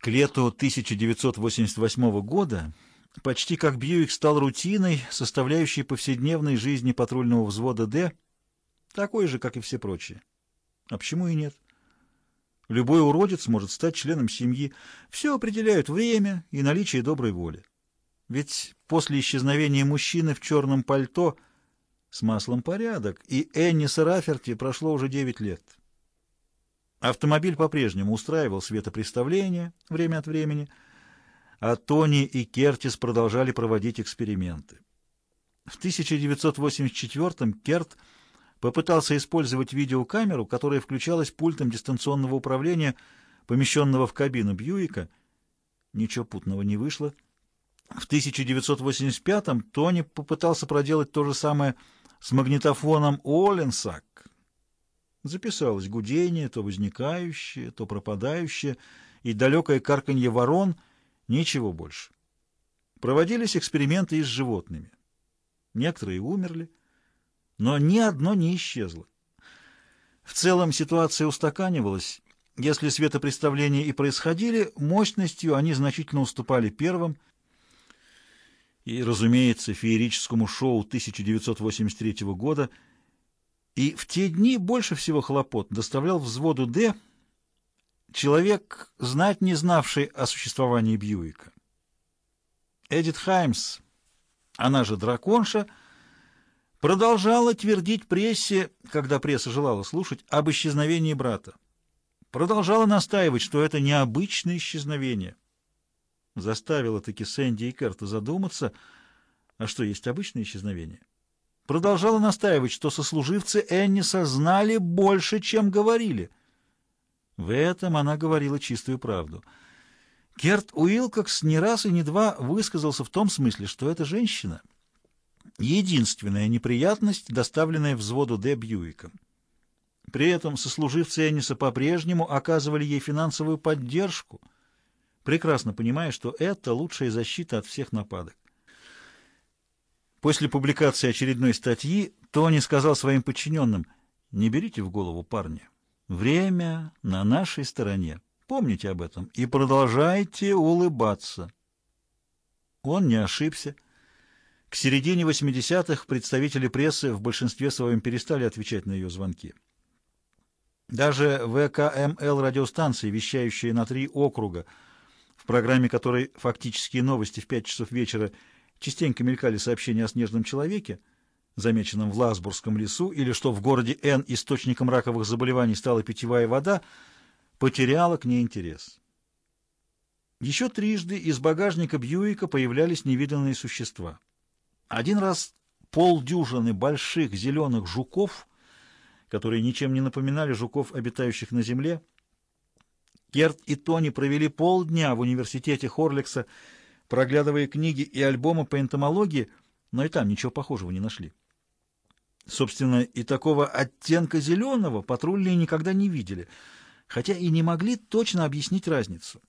К лету 1988 года почти как Бьюик стал рутиной, составляющей повседневной жизни патрульного взвода «Д», такой же, как и все прочие. А почему и нет? Любой уродец может стать членом семьи. Все определяют время и наличие доброй воли. Ведь после исчезновения мужчины в черном пальто с маслом порядок, и Энни Сараферти прошло уже 9 лет. Автомобиль по-прежнему устраивал светопреставление время от времени, а Тони и Кертис продолжали проводить эксперименты. В 1984-м Керт попытался использовать видеокамеру, которая включалась пультом дистанционного управления, помещенного в кабину Бьюика. Ничего путного не вышло. В 1985-м Тони попытался проделать то же самое с магнитофоном Оленсак. Записалось гудение, то возникающее, то пропадающее, и далекое карканье ворон, ничего больше. Проводились эксперименты и с животными. Некоторые умерли, но ни одно не исчезло. В целом ситуация устаканивалась. Если светопреставления и происходили, мощностью они значительно уступали первым. И, разумеется, феерическому шоу 1983 года. И в те дни больше всего хлопот доставлял взводу «Д» человек, знать не знавший о существовании Бьюика. Эдит Хаймс, она же драконша, — продолжала твердить прессе, когда пресса желала слушать, об исчезновении брата. Продолжала настаивать, что это необычное исчезновение. Заставила таки Сэнди и Керта задуматься, а что есть обычное исчезновение. Продолжала настаивать, что сослуживцы Энниса знали больше, чем говорили. В этом она говорила чистую правду. Керт Уилкокс не раз и не два высказался в том смысле, что эта женщина — единственная неприятность, доставленная взводу Д. Бьюиком. При этом сослуживцы Энниса по-прежнему оказывали ей финансовую поддержку, прекрасно понимая, что это лучшая защита от всех нападок. После публикации очередной статьи Тони сказал своим подчиненным, «Не берите в голову, парни, время на нашей стороне, помните об этом и продолжайте улыбаться». Он не ошибся. К середине 80-х представители прессы в большинстве своем перестали отвечать на ее звонки. Даже ВКМЛ радиостанции, вещающие на три округа, в программе которой фактические новости в 5 часов вечера частенько мелькали сообщения о снежном человеке, замеченном в Ласбургском лесу, или что в городе Н источником раковых заболеваний стала питьевая вода, потеряла к ней интерес. Еще трижды из багажника Бьюика появлялись невиданные существа — один раз полдюжины больших зеленых жуков, которые ничем не напоминали жуков, обитающих на земле. Керт и Тони провели полдня в университете Хорликса, проглядывая книги и альбомы по энтомологии, но и там ничего похожего не нашли. Собственно, и такого оттенка зеленого патрульные никогда не видели, хотя и не могли точно объяснить разницу.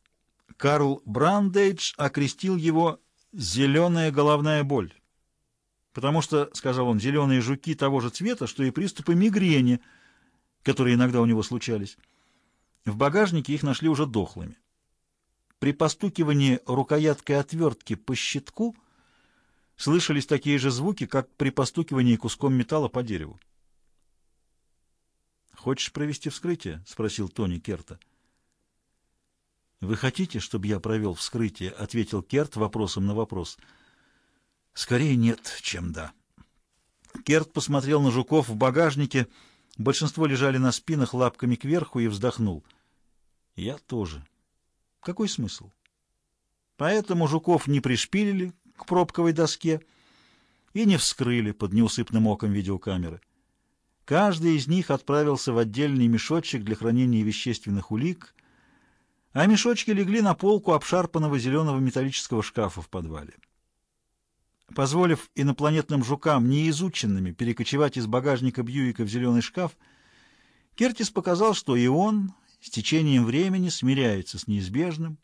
Карл Брандейдж окрестил его «зеленая головная боль» потому что, — сказал он, — зеленые жуки того же цвета, что и приступы мигрени, которые иногда у него случались. В багажнике их нашли уже дохлыми. При постукивании рукояткой отвертки по щитку слышались такие же звуки, как при постукивании куском металла по дереву. «Хочешь провести вскрытие?» — спросил Тони Керта. «Вы хотите, чтобы я провел вскрытие?» — ответил Керт вопросом на вопрос — Скорее нет, чем да. Керт посмотрел на жуков в багажнике. Большинство лежали на спинах лапками кверху и вздохнул. Я тоже. Какой смысл? Поэтому жуков не пришпилили к пробковой доске и не вскрыли под неусыпным оком видеокамеры. Каждый из них отправился в отдельный мешочек для хранения вещественных улик, а мешочки легли на полку обшарпанного зеленого металлического шкафа в подвале. Позволив инопланетным жукам, неизученными, перекочевать из багажника Бьюика в зеленый шкаф, Кертис показал, что и он с течением времени смиряется с неизбежным,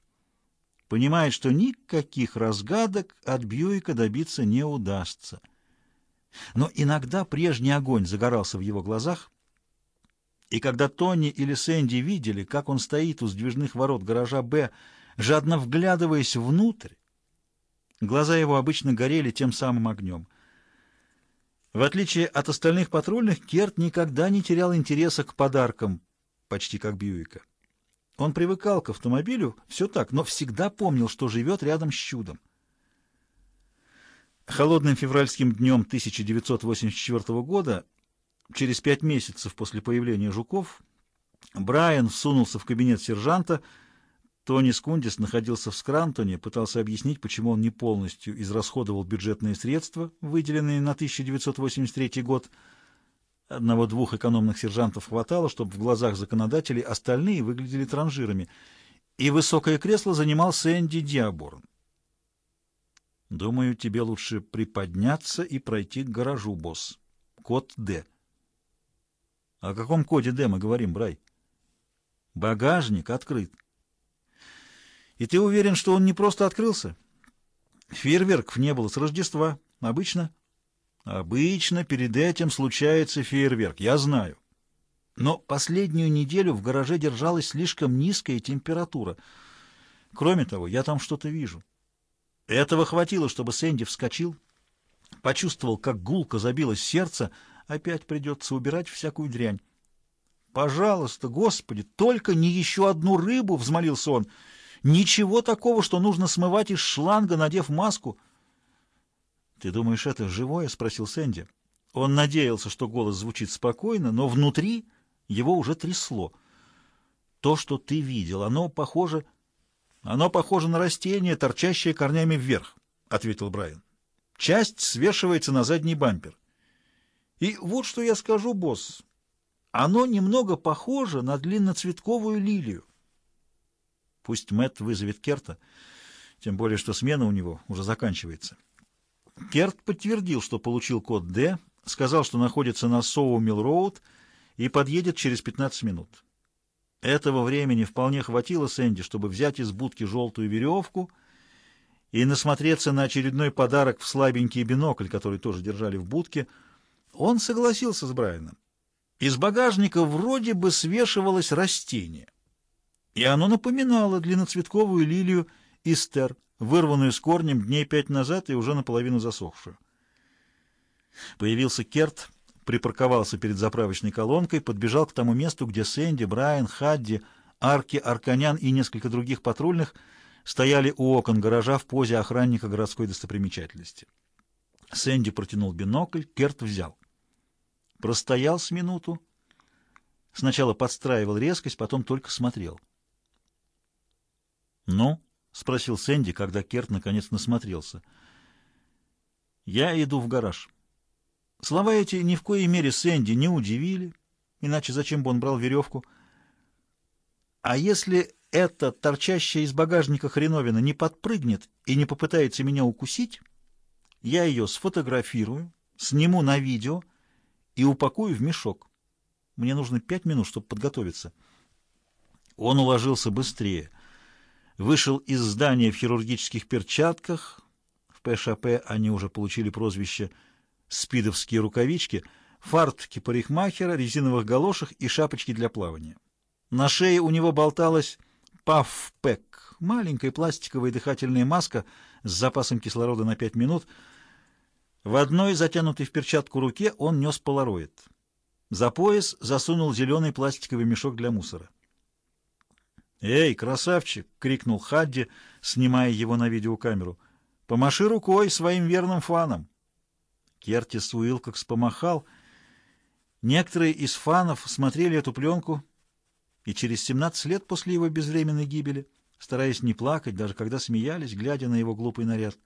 понимает, что никаких разгадок от Бьюика добиться не удастся. Но иногда прежний огонь загорался в его глазах, и когда Тони или Сэнди видели, как он стоит у сдвижных ворот гаража «Б», жадно вглядываясь внутрь. Глаза его обычно горели тем самым огнем. В отличие от остальных патрульных, Керт никогда не терял интереса к подаркам, почти как Бьюика. Он привыкал к автомобилю, все так, но всегда помнил, что живет рядом с чудом. Холодным февральским днем 1984 года, через пять месяцев после появления жуков, Брайан всунулся в кабинет сержанта. Тони Скундис находился в Скрантоне, пытался объяснить, почему он не полностью израсходовал бюджетные средства, выделенные на 1983 год. Одного-двух экономных сержантов хватало, чтобы в глазах законодателей остальные выглядели транжирами. И высокое кресло занимал Сэнди Диаборн. Думаю, тебе лучше приподняться и пройти к гаражу, босс. Код Д. О каком коде Д мы говорим, Брай? Багажник открыт. И ты уверен, что он не просто открылся? Фейерверков не было с Рождества. Обычно? Обычно перед этим случается фейерверк, я знаю. Но последнюю неделю в гараже держалась слишком низкая температура. Кроме того, я там что-то вижу. Этого хватило, чтобы Сэнди вскочил, почувствовал, как гулко забилось сердце, опять придется убирать всякую дрянь. «Пожалуйста, Господи, только не еще одну рыбу!» — взмолился он. «Ничего такого, что нужно смывать из шланга, надев маску». «Ты думаешь, это живое?» — спросил Сэнди. Он надеялся, что голос звучит спокойно, но внутри его уже трясло. «То, что ты видел, оно похоже...» Оно похоже на растение, торчащее корнями вверх, — ответил Брайан. Часть свешивается на задний бампер. И вот что я скажу, босс. Оно немного похоже на длинноцветковую лилию. Пусть Мэтт вызовет Керта, тем более, что смена у него уже заканчивается. Керт подтвердил, что получил код «Д», сказал, что находится на Соу-Милл-Роуд и подъедет через 15 минут. Этого времени вполне хватило Сэнди, чтобы взять из будки желтую веревку и насмотреться на очередной подарок в слабенький бинокль, который тоже держали в будке. Он согласился с Брайаном. Из багажника вроде бы свешивалось растение, и оно напоминало длинноцветковую лилию истер, вырванную с корнем дней пять назад и уже наполовину засохшую. Появился Керт — припарковался перед заправочной колонкой, подбежал к тому месту, где Сэнди, Брайан, Хадди, Арки, Арканян и несколько других патрульных стояли у окон гаража в позе охранника городской достопримечательности. Сэнди протянул бинокль, Керт взял. Простоял с минуту. Сначала подстраивал резкость, потом только смотрел. «Ну?» — спросил Сэнди, когда Керт наконец насмотрелся. «Я иду в гараж». Слова эти ни в коей мере Сэнди не удивили, иначе зачем бы он брал веревку? А если эта торчащая из багажника хреновина не подпрыгнет и не попытается меня укусить, я ее сфотографирую, сниму на видео и упакую в мешок. Мне нужно пять минут, чтобы подготовиться. Он уложился быстрее. Вышел из здания в хирургических перчатках. В ПШП они уже получили прозвище спидовские рукавички, фартуки парикмахера, резиновых галошах и шапочки для плавания. На шее у него болталась паф-пэк, маленькая пластиковая дыхательная маска с запасом кислорода на 5 минут. В одной, затянутой в перчатку руке, он нес полароид. За пояс засунул зеленый пластиковый мешок для мусора. «Эй, красавчик!» — крикнул Хадди, снимая его на видеокамеру. «Помаши рукой своим верным фанам!» Кертис Уилкокс помахал. Некоторые из фанов смотрели эту пленку и через 17 лет после его безвременной гибели, стараясь не плакать, даже когда смеялись, глядя на его глупый наряд.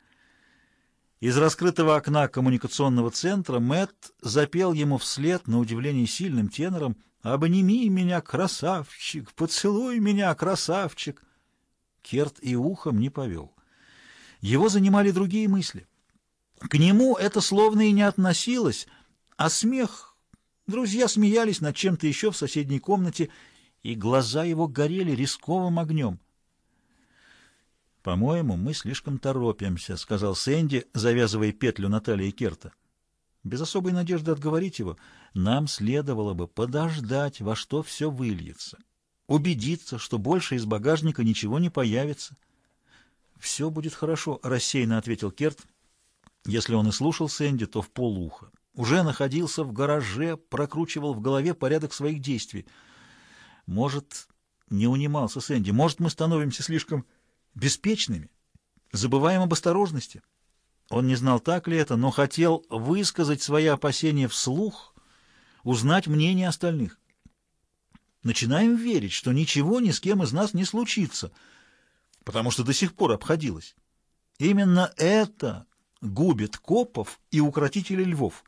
Из раскрытого окна коммуникационного центра Мэтт запел ему вслед, на удивление сильным тенором, «Обними меня, красавчик! Поцелуй меня, красавчик!» Керт и ухом не повел. Его занимали другие мысли. К нему это словно и не относилось, а смех... Друзья смеялись над чем-то еще в соседней комнате, и глаза его горели рисковым огнем. «По-моему, мы слишком торопимся», — сказал Сэнди, завязывая петлю Натальи Керта. Без особой надежды отговорить его, нам следовало бы подождать, во что все выльется. убедиться, что больше из багажника ничего не появится. «Все будет хорошо», — рассеянно ответил Керт. Если он и слушал Сэнди, то в полуха. Уже находился в гараже, прокручивал в голове порядок своих действий. Может, не унимался Сэнди, может, мы становимся слишком беспечными, забываем об осторожности. Он не знал, так ли это, но хотел высказать свои опасения вслух, узнать мнение остальных. Начинаем верить, что ничего ни с кем из нас не случится, потому что до сих пор обходилось. Именно это губит копов и укротителей львов.